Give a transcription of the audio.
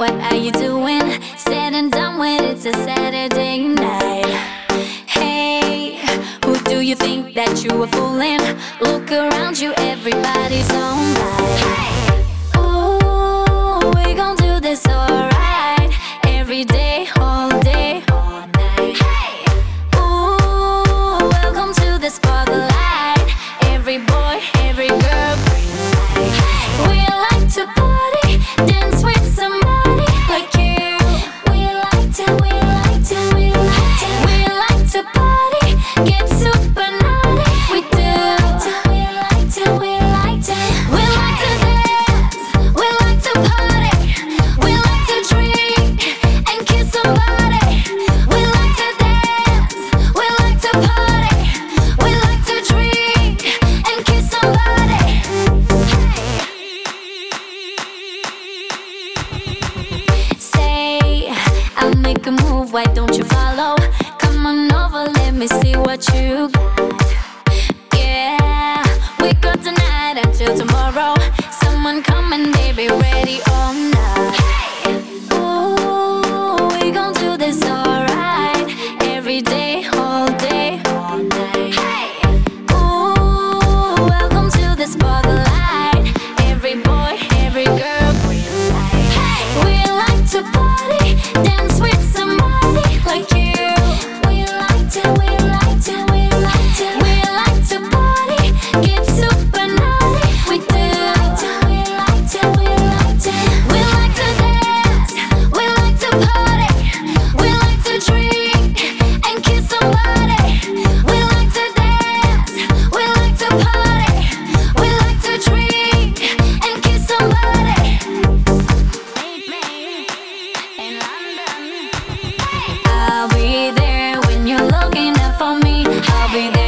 What are you doing? Said and done with it's a Saturday night. Hey, who do you think that you are fooling? Look around you, everybody's on move, why don't you follow? Come on over, let me see what you got. Yeah, we got tonight until tomorrow. Someone coming, baby, ready or not. Hey, ooh, we gon' do this alright. Every day, all day, all night. Hey, ooh, welcome to the spotlight. be there.